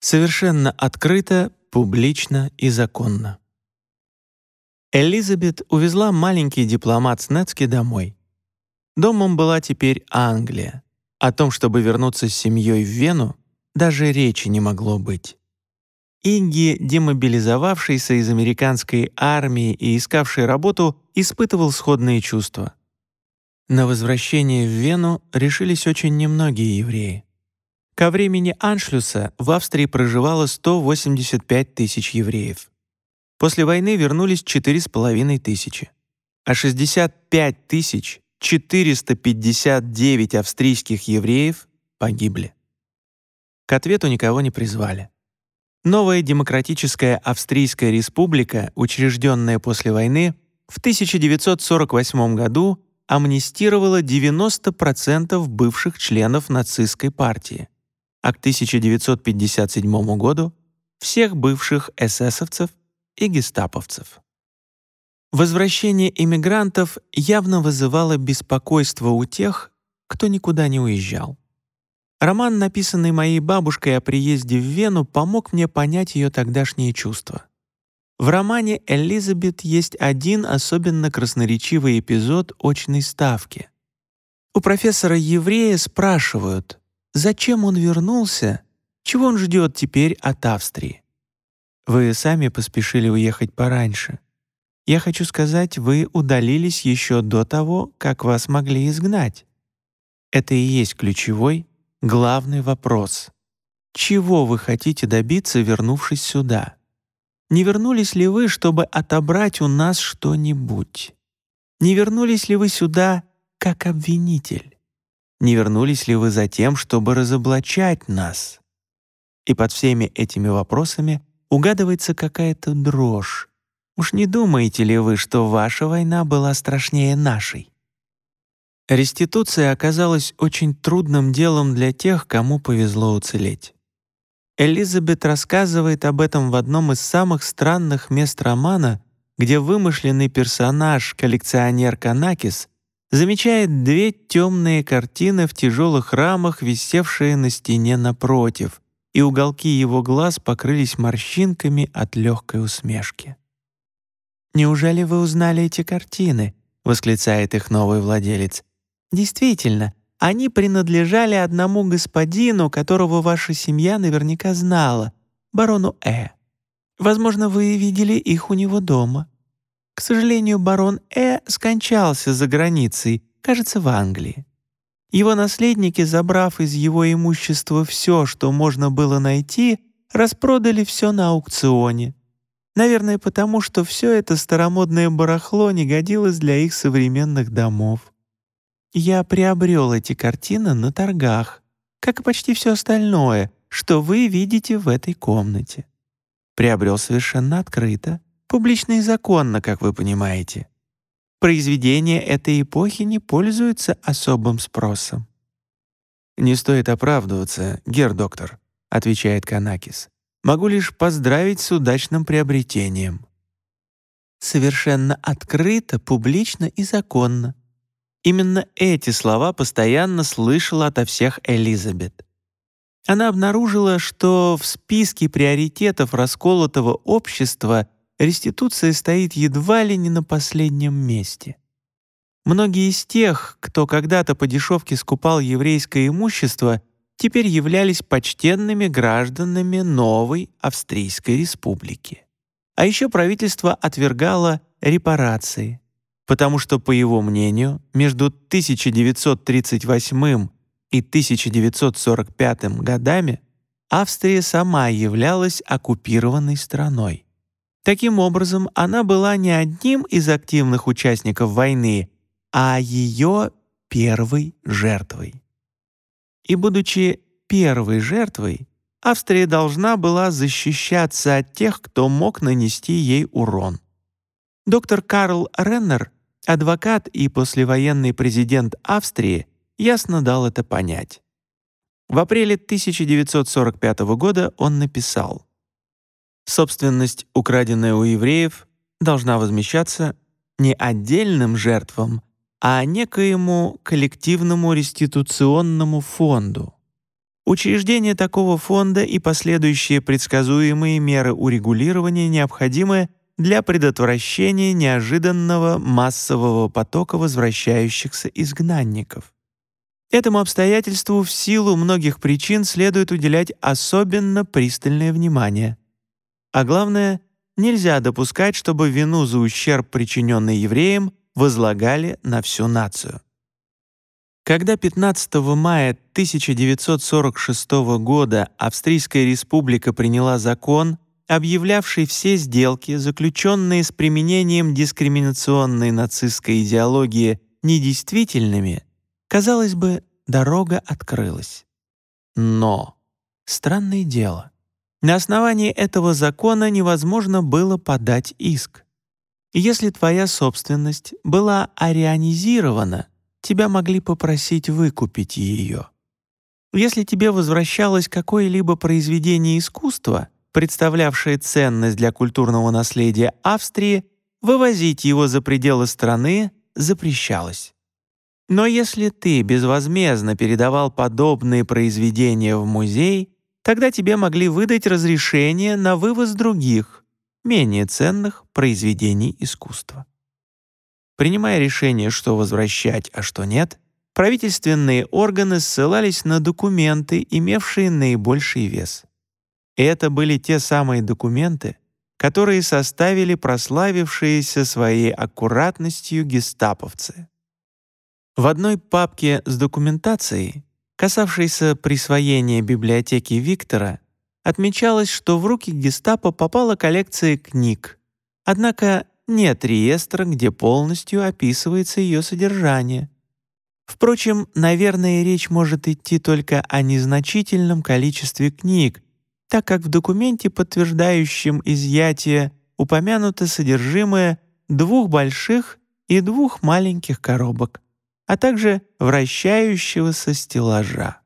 Совершенно открыто, публично и законно. Элизабет увезла маленький дипломат Снецки домой. Домом была теперь Англия. О том, чтобы вернуться с семьей в Вену, даже речи не могло быть. Игги, демобилизовавшийся из американской армии и искавший работу, испытывал сходные чувства. На возвращение в Вену решились очень немногие евреи. Ко времени Аншлюса в Австрии проживало 185 тысяч евреев. После войны вернулись 4,5 тысячи, а 65 тысяч 459 австрийских евреев погибли. К ответу никого не призвали. Новая демократическая Австрийская республика, учрежденная после войны, в 1948 году амнистировала 90% бывших членов нацистской партии, а к 1957 году всех бывших эсэсовцев и гестаповцев. Возвращение иммигрантов явно вызывало беспокойство у тех, кто никуда не уезжал. Роман, написанный моей бабушкой о приезде в Вену, помог мне понять ее тогдашние чувства. В романе «Элизабет» есть один особенно красноречивый эпизод очной ставки. У профессора-еврея спрашивают, зачем он вернулся, чего он ждет теперь от Австрии. Вы сами поспешили уехать пораньше. Я хочу сказать, вы удалились еще до того, как вас могли изгнать. Это и есть ключевой, главный вопрос. Чего вы хотите добиться, вернувшись сюда? Не вернулись ли вы, чтобы отобрать у нас что-нибудь? Не вернулись ли вы сюда как обвинитель? Не вернулись ли вы за тем, чтобы разоблачать нас? И под всеми этими вопросами угадывается какая-то дрожь. Уж не думаете ли вы, что ваша война была страшнее нашей? Реституция оказалась очень трудным делом для тех, кому повезло уцелеть. Элизабет рассказывает об этом в одном из самых странных мест романа, где вымышленный персонаж, коллекционер Канакис, замечает две темные картины в тяжелых рамах, висевшие на стене напротив, и уголки его глаз покрылись морщинками от легкой усмешки. «Неужели вы узнали эти картины?» — восклицает их новый владелец. «Действительно, они принадлежали одному господину, которого ваша семья наверняка знала, барону Э. Возможно, вы видели их у него дома. К сожалению, барон Э скончался за границей, кажется, в Англии. Его наследники, забрав из его имущества все, что можно было найти, распродали все на аукционе. Наверное, потому что все это старомодное барахло не годилось для их современных домов. Я приобрел эти картины на торгах, как и почти все остальное, что вы видите в этой комнате. Приобрел совершенно открыто, публично и законно, как вы понимаете. Произведения этой эпохи не пользуются особым спросом. «Не стоит оправдываться, гер-доктор», — отвечает Канакис. «Могу лишь поздравить с удачным приобретением». «Совершенно открыто, публично и законно», Именно эти слова постоянно слышала ото всех Элизабет. Она обнаружила, что в списке приоритетов расколотого общества реституция стоит едва ли не на последнем месте. Многие из тех, кто когда-то по дешевке скупал еврейское имущество, теперь являлись почтенными гражданами новой Австрийской республики. А еще правительство отвергало репарации, потому что, по его мнению, между 1938 и 1945 годами Австрия сама являлась оккупированной страной. Таким образом, она была не одним из активных участников войны, а ее первой жертвой. И будучи первой жертвой, Австрия должна была защищаться от тех, кто мог нанести ей урон. Доктор Карл Реннер Адвокат и послевоенный президент Австрии ясно дал это понять. В апреле 1945 года он написал «Собственность, украденная у евреев, должна возмещаться не отдельным жертвам, а некоему коллективному реституционному фонду. Учреждение такого фонда и последующие предсказуемые меры урегулирования необходимы для предотвращения неожиданного массового потока возвращающихся изгнанников. Этому обстоятельству в силу многих причин следует уделять особенно пристальное внимание. А главное, нельзя допускать, чтобы вину за ущерб, причиненный евреям, возлагали на всю нацию. Когда 15 мая 1946 года Австрийская республика приняла закон, объявлявший все сделки, заключенные с применением дискриминационной нацистской идеологии, недействительными, казалось бы, дорога открылась. Но, странное дело, на основании этого закона невозможно было подать иск. Если твоя собственность была арианизирована, тебя могли попросить выкупить ее. Если тебе возвращалось какое-либо произведение искусства, представлявшее ценность для культурного наследия Австрии, вывозить его за пределы страны запрещалось. Но если ты безвозмездно передавал подобные произведения в музей, тогда тебе могли выдать разрешение на вывоз других, менее ценных произведений искусства. Принимая решение, что возвращать, а что нет, правительственные органы ссылались на документы, имевшие наибольший вес. И это были те самые документы, которые составили прославившиеся своей аккуратностью гестаповцы. В одной папке с документацией, касавшейся присвоения библиотеки Виктора, отмечалось, что в руки гестапо попала коллекция книг, однако нет реестра, где полностью описывается ее содержание. Впрочем, наверное, речь может идти только о незначительном количестве книг, так как в документе, подтверждающем изъятие, упомянуто содержимое двух больших и двух маленьких коробок, а также вращающегося стеллажа.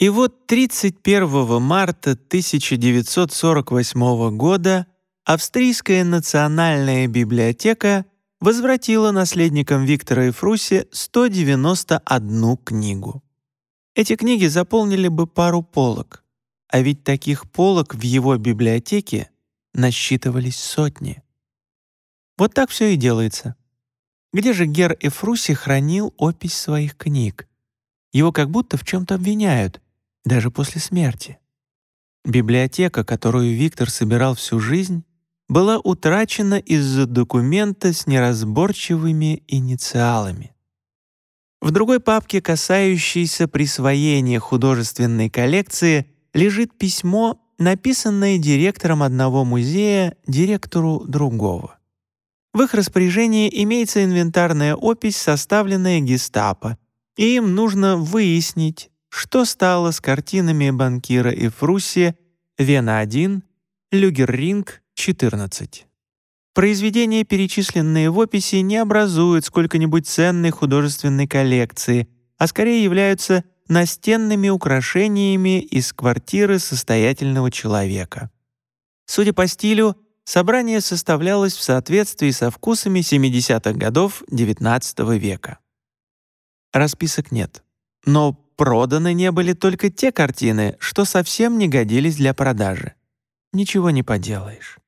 И вот 31 марта 1948 года Австрийская национальная библиотека возвратила наследникам Виктора и Фруси 191 книгу. Эти книги заполнили бы пару полок, а ведь таких полок в его библиотеке насчитывались сотни. Вот так все и делается. Где же Гер Эфруси хранил опись своих книг? Его как будто в чем-то обвиняют, даже после смерти. Библиотека, которую Виктор собирал всю жизнь, была утрачена из-за документа с неразборчивыми инициалами. В другой папке, касающейся присвоения художественной коллекции, лежит письмо, написанное директором одного музея директору другого. В их распоряжении имеется инвентарная опись, составленная гестапо, и им нужно выяснить, что стало с картинами банкира Эфруси «Вена-1», «Люгерринг», 14. Произведения, перечисленные в описи, не образуют сколько-нибудь ценной художественной коллекции, а скорее являются настенными украшениями из квартиры состоятельного человека. Судя по стилю, собрание составлялось в соответствии со вкусами 70-х годов XIX века. Расписок нет, но проданы не были только те картины, что совсем не годились для продажи. Ничего не поделаешь.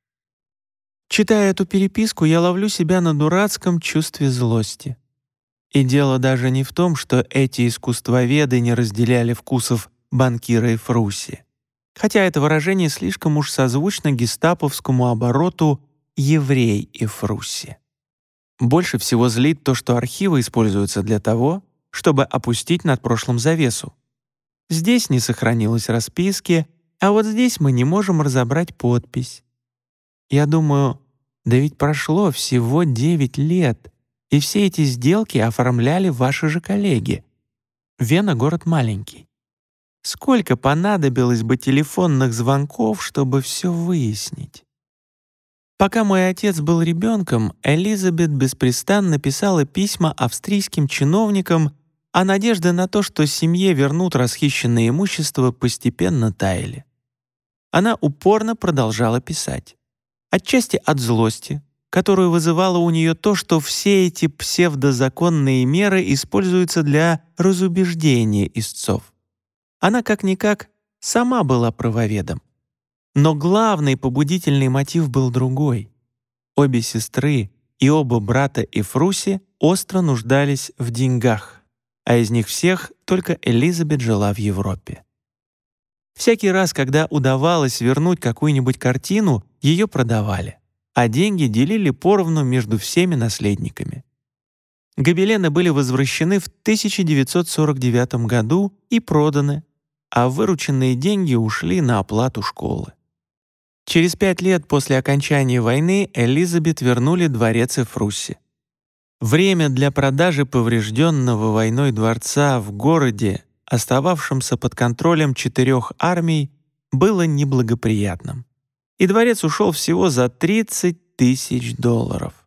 Читая эту переписку, я ловлю себя на дурацком чувстве злости. И дело даже не в том, что эти искусствоведы не разделяли вкусов банкира и Фруси. Хотя это выражение слишком уж созвучно гестаповскому обороту «еврей и Фруси». Больше всего злит то, что архивы используются для того, чтобы опустить над прошлым завесу. Здесь не сохранилось расписки, а вот здесь мы не можем разобрать подпись. Я думаю, да ведь прошло всего 9 лет, и все эти сделки оформляли ваши же коллеги. Вена — город маленький. Сколько понадобилось бы телефонных звонков, чтобы все выяснить? Пока мой отец был ребенком, Элизабет беспрестанно писала письма австрийским чиновникам, а надежды на то, что семье вернут расхищенное имущество, постепенно таяли. Она упорно продолжала писать. Отчасти от злости, которую вызывало у нее то, что все эти псевдозаконные меры используются для разубеждения истцов. Она как-никак сама была правоведом. Но главный побудительный мотив был другой. Обе сестры и оба брата Эфруси остро нуждались в деньгах, а из них всех только Элизабет жила в Европе. Всякий раз, когда удавалось вернуть какую-нибудь картину, ее продавали, а деньги делили поровну между всеми наследниками. Гобелены были возвращены в 1949 году и проданы, а вырученные деньги ушли на оплату школы. Через пять лет после окончания войны Элизабет вернули дворец Эфрусси. Время для продажи поврежденного войной дворца в городе, остававшемся под контролем четырех армий, было неблагоприятным. И дворец ушел всего за 30 тысяч долларов.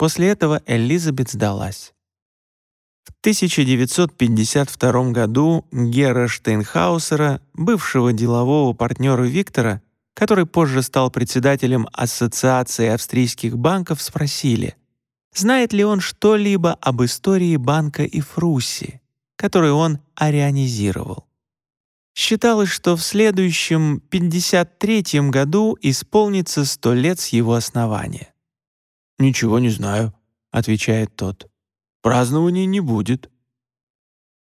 После этого Элизабет сдалась. В 1952 году Гера Штейнхаусера, бывшего делового партнера Виктора, который позже стал председателем Ассоциации австрийских банков, спросили, знает ли он что-либо об истории банка Ифруси, который он арианизировал. Считалось, что в следующем 53 году исполнится сто лет с его основания. «Ничего не знаю», — отвечает тот. «Празднования не будет».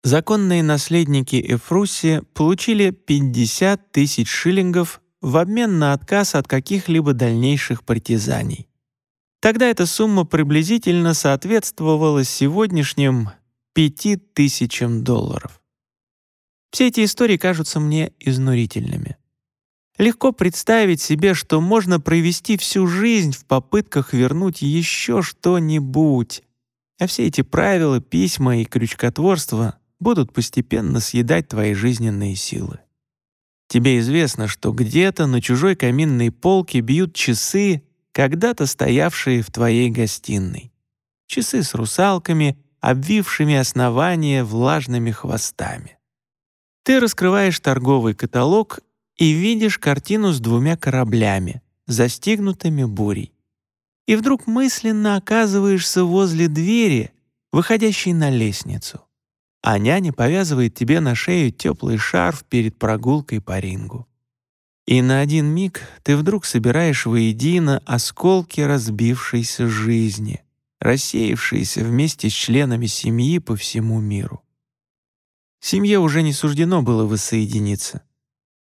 Законные наследники Эфруси получили 50 тысяч шиллингов в обмен на отказ от каких-либо дальнейших притязаний. Тогда эта сумма приблизительно соответствовала сегодняшним 5000 долларов. Все эти истории кажутся мне изнурительными. Легко представить себе, что можно провести всю жизнь в попытках вернуть еще что-нибудь, а все эти правила, письма и крючкотворство будут постепенно съедать твои жизненные силы. Тебе известно, что где-то на чужой каминной полке бьют часы, когда-то стоявшие в твоей гостиной. Часы с русалками, обвившими основание влажными хвостами. Ты раскрываешь торговый каталог и видишь картину с двумя кораблями, застигнутыми бурей. И вдруг мысленно оказываешься возле двери, выходящей на лестницу. А няня повязывает тебе на шею теплый шарф перед прогулкой по рингу. И на один миг ты вдруг собираешь воедино осколки разбившейся жизни, рассеявшиеся вместе с членами семьи по всему миру. Семье уже не суждено было воссоединиться.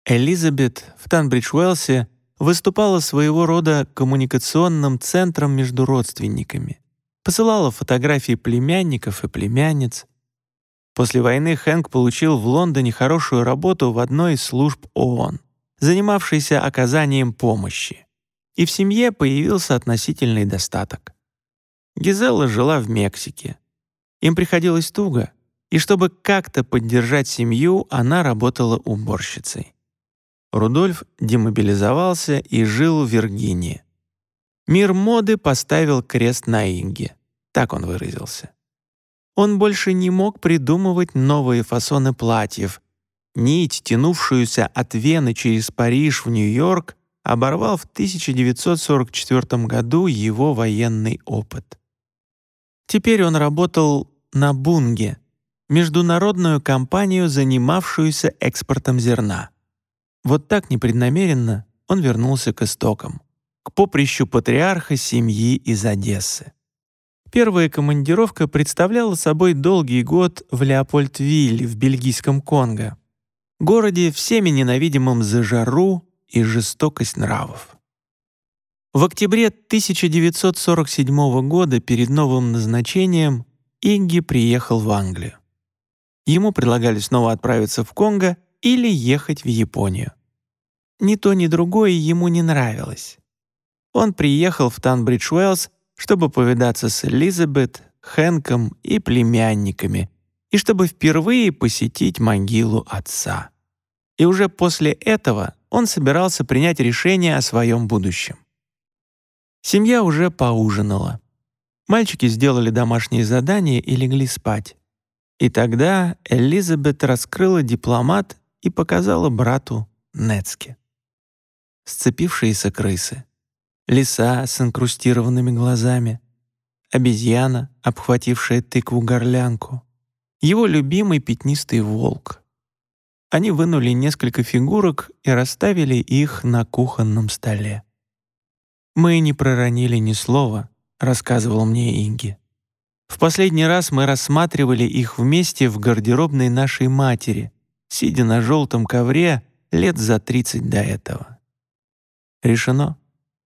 Элизабет в Танбридж-Уэлсе выступала своего рода коммуникационным центром между родственниками, посылала фотографии племянников и племянниц. После войны Хэнк получил в Лондоне хорошую работу в одной из служб ООН, занимавшейся оказанием помощи. И в семье появился относительный достаток. Гизелла жила в Мексике. Им приходилось туго, и чтобы как-то поддержать семью, она работала уборщицей. Рудольф демобилизовался и жил в Виргинии. Мир моды поставил крест на Инге, так он выразился. Он больше не мог придумывать новые фасоны платьев. Нить, тянувшуюся от Вены через Париж в Нью-Йорк, оборвал в 1944 году его военный опыт. Теперь он работал на Бунге, международную компанию, занимавшуюся экспортом зерна. Вот так непреднамеренно он вернулся к истокам, к поприщу патриарха семьи из Одессы. Первая командировка представляла собой долгий год в Леопольдвиль в бельгийском Конго, городе всеми ненавидимом за жару и жестокость нравов. В октябре 1947 года перед новым назначением Игги приехал в Англию. Ему предлагали снова отправиться в Конго или ехать в Японию. Ни то, ни другое ему не нравилось. Он приехал в Танбридж-Уэллс, чтобы повидаться с Элизабет, Хэнком и племянниками, и чтобы впервые посетить могилу отца. И уже после этого он собирался принять решение о своем будущем. Семья уже поужинала. Мальчики сделали домашние задания и легли спать. И тогда Элизабет раскрыла дипломат и показала брату Нецке. Сцепившиеся крысы, лиса с инкрустированными глазами, обезьяна, обхватившая тыкву-горлянку, его любимый пятнистый волк. Они вынули несколько фигурок и расставили их на кухонном столе. «Мы не проронили ни слова», — рассказывал мне Инги. «В последний раз мы рассматривали их вместе в гардеробной нашей матери, сидя на желтом ковре лет за тридцать до этого». «Решено.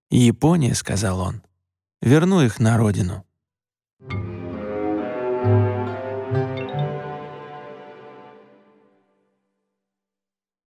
Япония», — сказал он. «Верну их на родину».